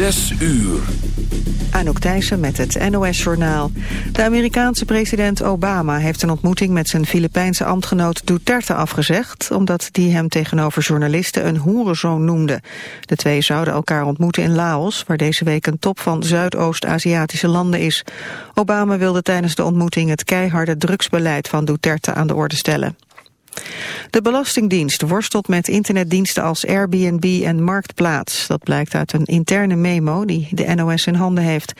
Zes uur. Anouk Thijssen met het NOS-journaal. De Amerikaanse president Obama heeft een ontmoeting met zijn Filipijnse ambtgenoot Duterte afgezegd, omdat die hem tegenover journalisten een hoerenzoon noemde. De twee zouden elkaar ontmoeten in Laos, waar deze week een top van Zuidoost-Aziatische landen is. Obama wilde tijdens de ontmoeting het keiharde drugsbeleid van Duterte aan de orde stellen. De Belastingdienst worstelt met internetdiensten als Airbnb en Marktplaats. Dat blijkt uit een interne memo die de NOS in handen heeft.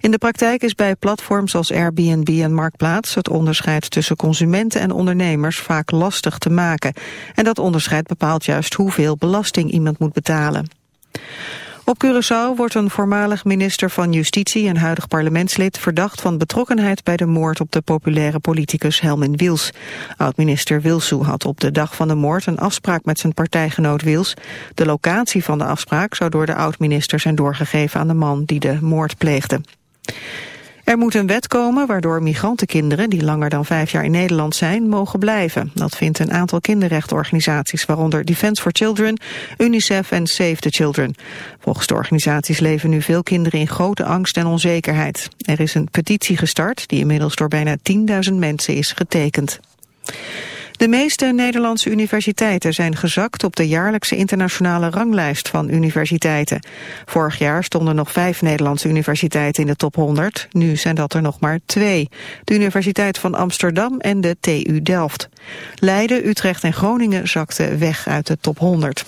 In de praktijk is bij platforms als Airbnb en Marktplaats... het onderscheid tussen consumenten en ondernemers vaak lastig te maken. En dat onderscheid bepaalt juist hoeveel belasting iemand moet betalen. Op Curaçao wordt een voormalig minister van Justitie en huidig parlementslid verdacht van betrokkenheid bij de moord op de populaire politicus Helmin Wils. Oud-minister Wilsu had op de dag van de moord een afspraak met zijn partijgenoot Wils. De locatie van de afspraak zou door de oud-minister zijn doorgegeven aan de man die de moord pleegde. Er moet een wet komen waardoor migrantenkinderen die langer dan vijf jaar in Nederland zijn, mogen blijven. Dat vindt een aantal kinderrechtenorganisaties, waaronder Defence for Children, UNICEF en Save the Children. Volgens de organisaties leven nu veel kinderen in grote angst en onzekerheid. Er is een petitie gestart die inmiddels door bijna 10.000 mensen is getekend. De meeste Nederlandse universiteiten zijn gezakt op de jaarlijkse internationale ranglijst van universiteiten. Vorig jaar stonden nog vijf Nederlandse universiteiten in de top 100. Nu zijn dat er nog maar twee. De Universiteit van Amsterdam en de TU Delft. Leiden, Utrecht en Groningen zakten weg uit de top 100.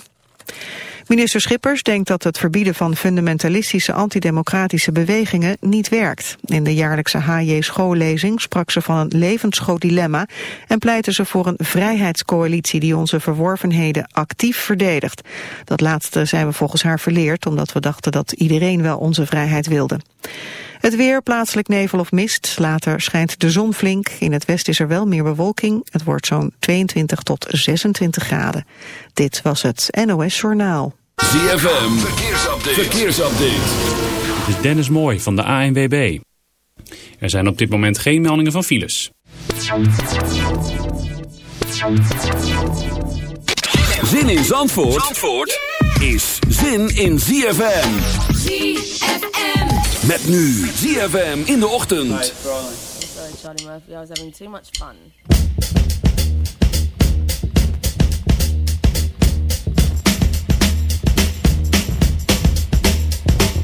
Minister Schippers denkt dat het verbieden van fundamentalistische antidemocratische bewegingen niet werkt. In de jaarlijkse HJ schoollezing sprak ze van een levensgroot dilemma en pleitte ze voor een vrijheidscoalitie die onze verworvenheden actief verdedigt. Dat laatste zijn we volgens haar verleerd omdat we dachten dat iedereen wel onze vrijheid wilde. Het weer, plaatselijk nevel of mist. Later schijnt de zon flink. In het westen is er wel meer bewolking. Het wordt zo'n 22 tot 26 graden. Dit was het NOS Journaal. ZFM, verkeersupdate. verkeersupdate. Dit is Dennis Mooi van de ANWB. Er zijn op dit moment geen meldingen van files. Zin in Zandvoort, Zandvoort is zin in ZFM. ZFM. Met nu ZFM in de ochtend. Sorry, Charlie Murphy, I was having too much fun.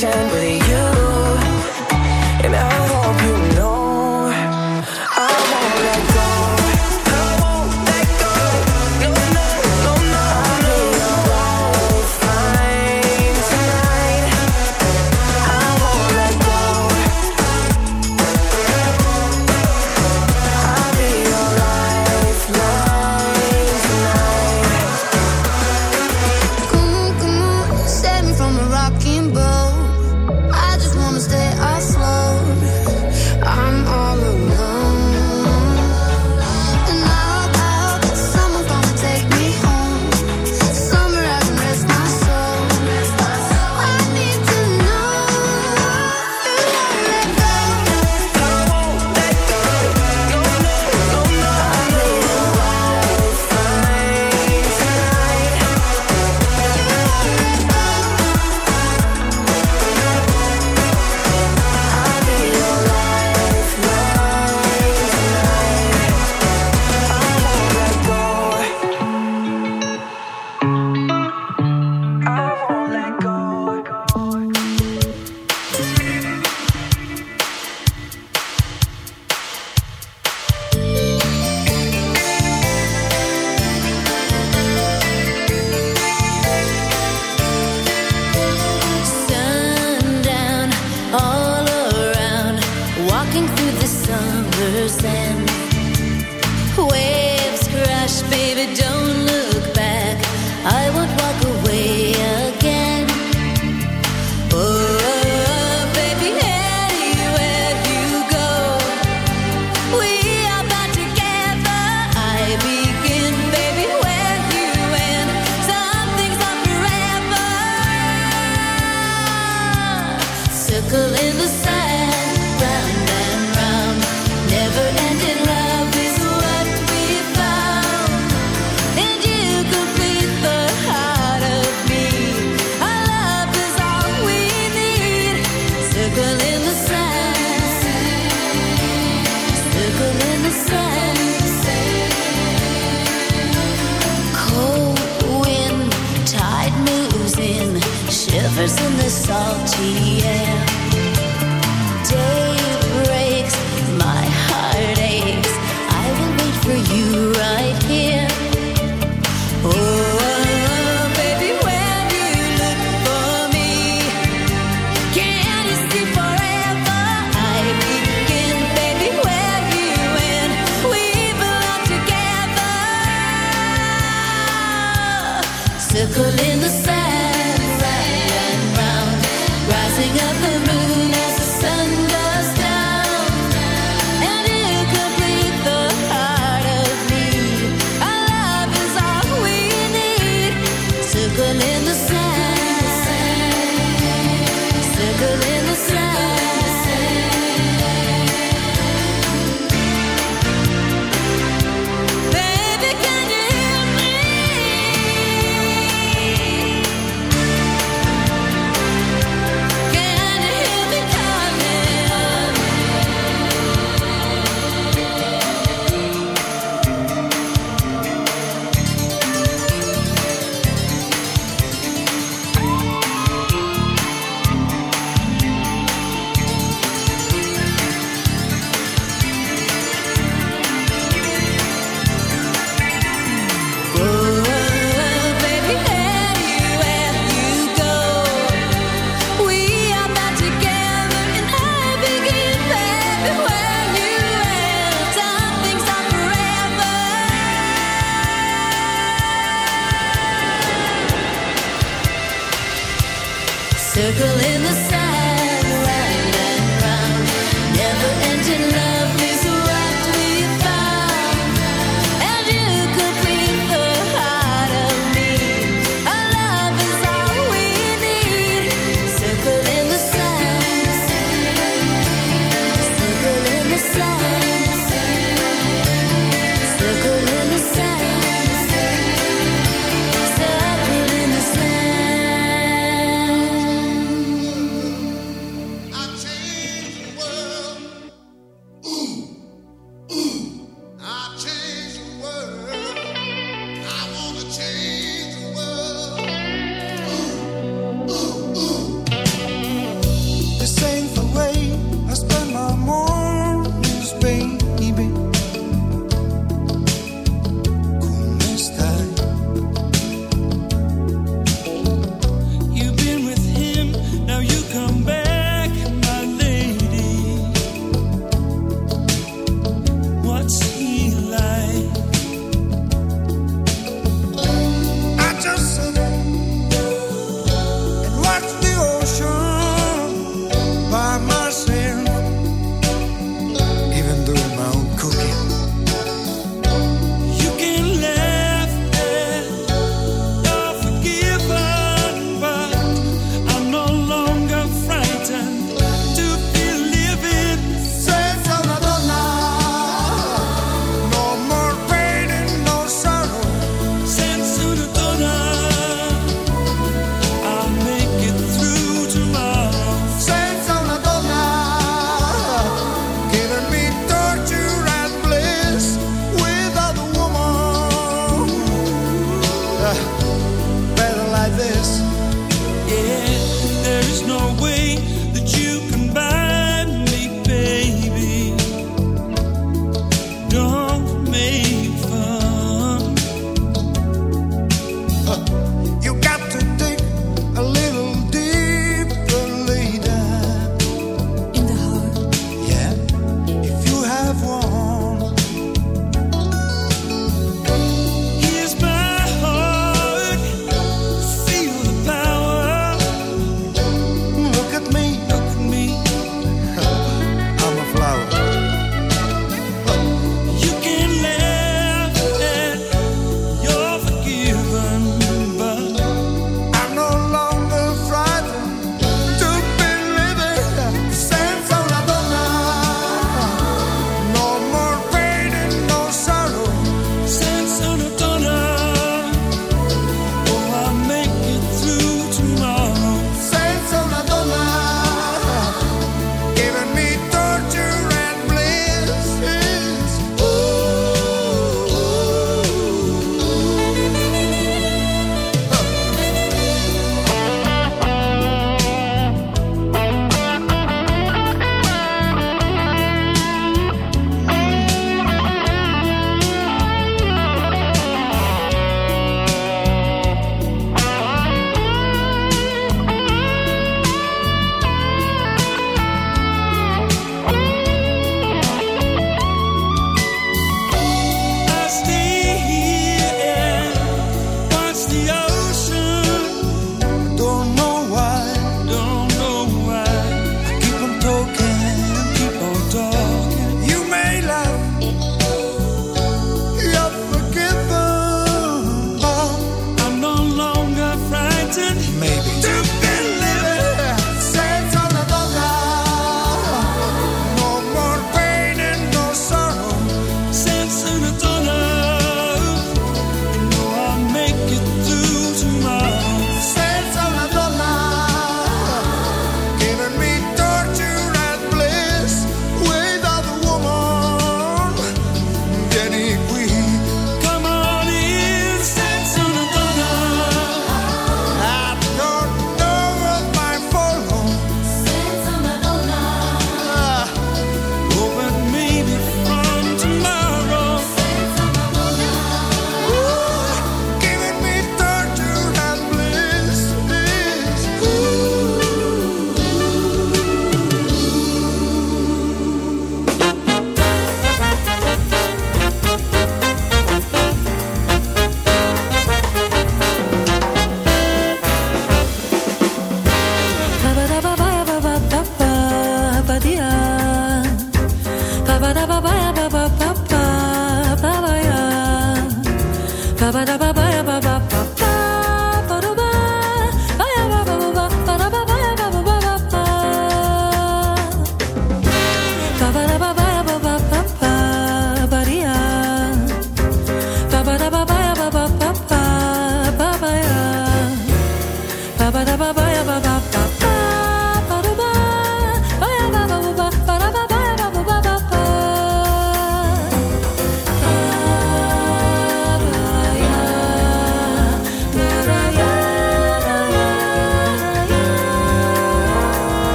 patient summer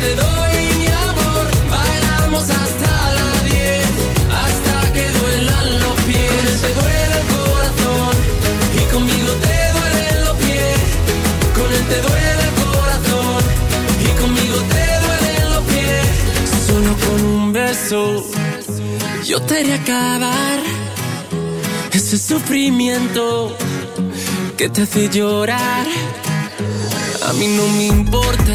te doy mi amor. Bailamos hasta la 10, hasta que duelan los pies. Con él te duele el corazón y conmigo te duelen los pies. Con él te duele el corazón y conmigo te duelen los pies. Solo con un beso yo te haré acabar ese sufrimiento que te hace llorar. A mí no me importa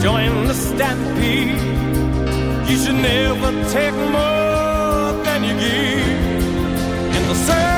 join the stampede. You should never take more than you give in the.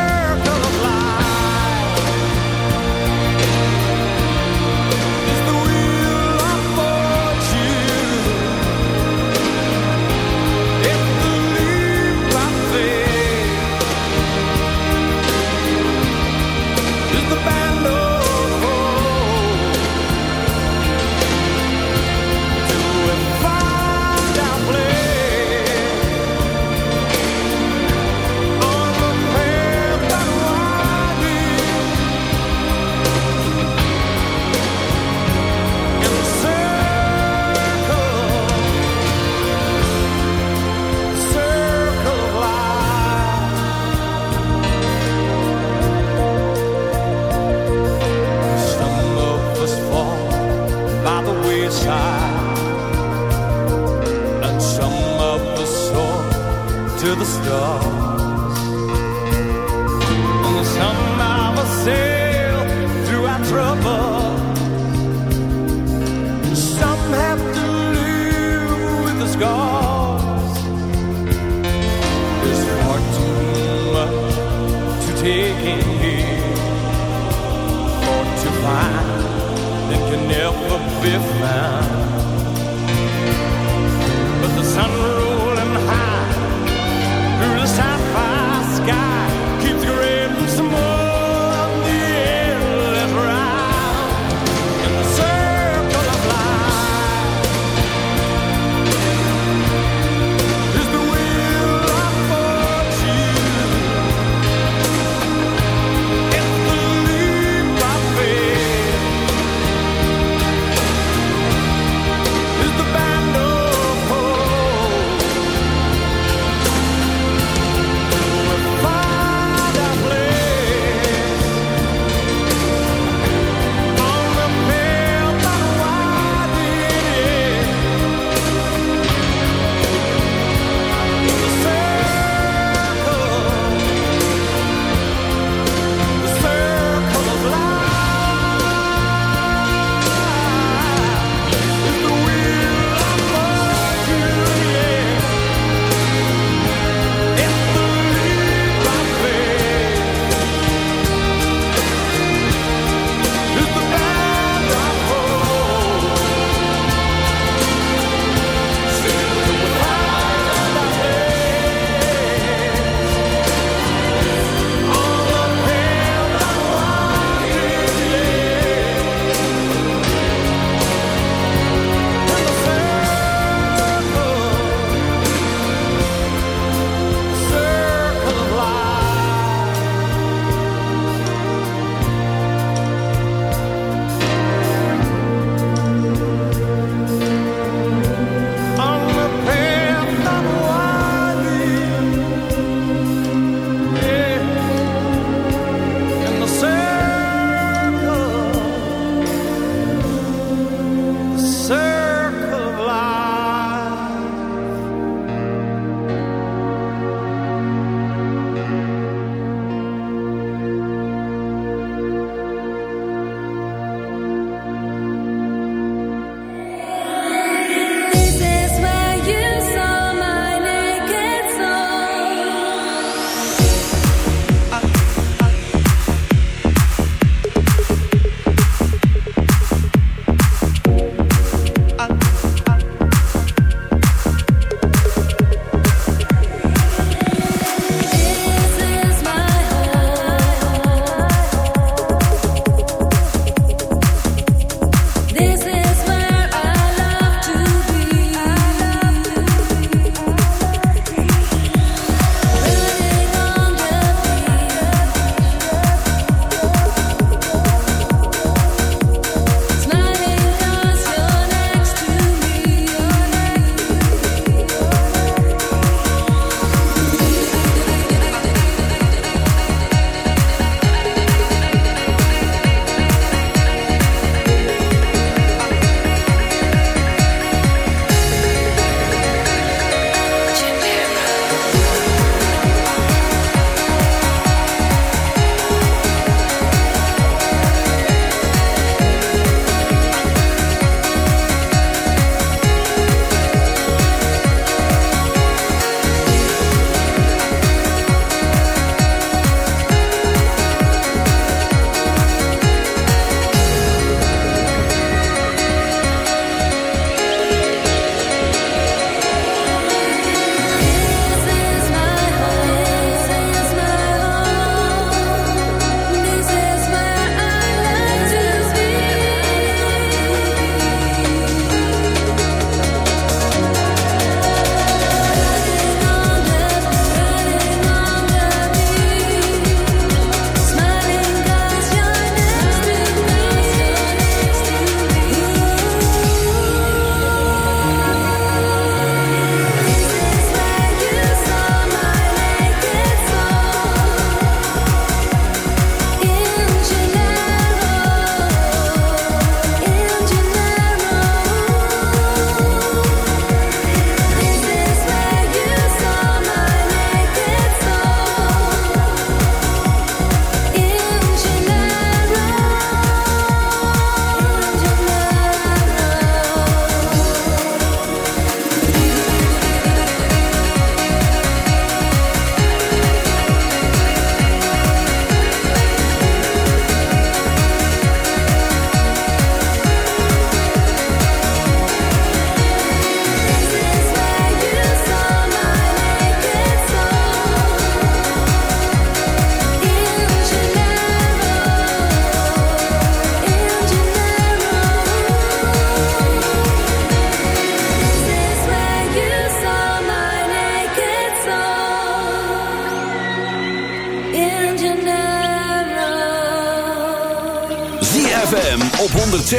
the stars. And somehow we'll sail through our trouble. Some have to live with the scars. There's far too much to take in here, or to find that can never be found.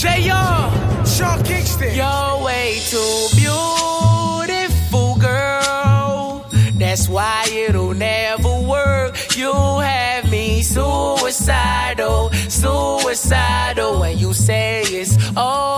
JR, Sean Kingston. You're way too beautiful, girl. That's why it'll never work. You have me suicidal, suicidal. When you say it's all.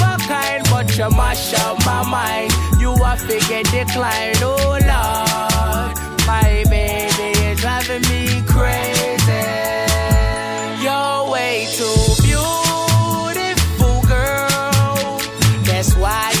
you mash up my mind. You are figure decline. Oh, Lord. My baby is driving me crazy. You're way too beautiful, girl. That's why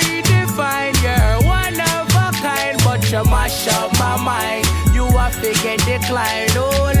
divine. You're one of a kind, but you mash up my mind. You are figure decline. Oh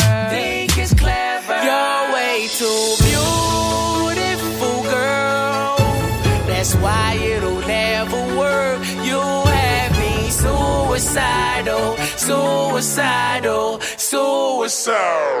Suicidal, suicidal, suicidal.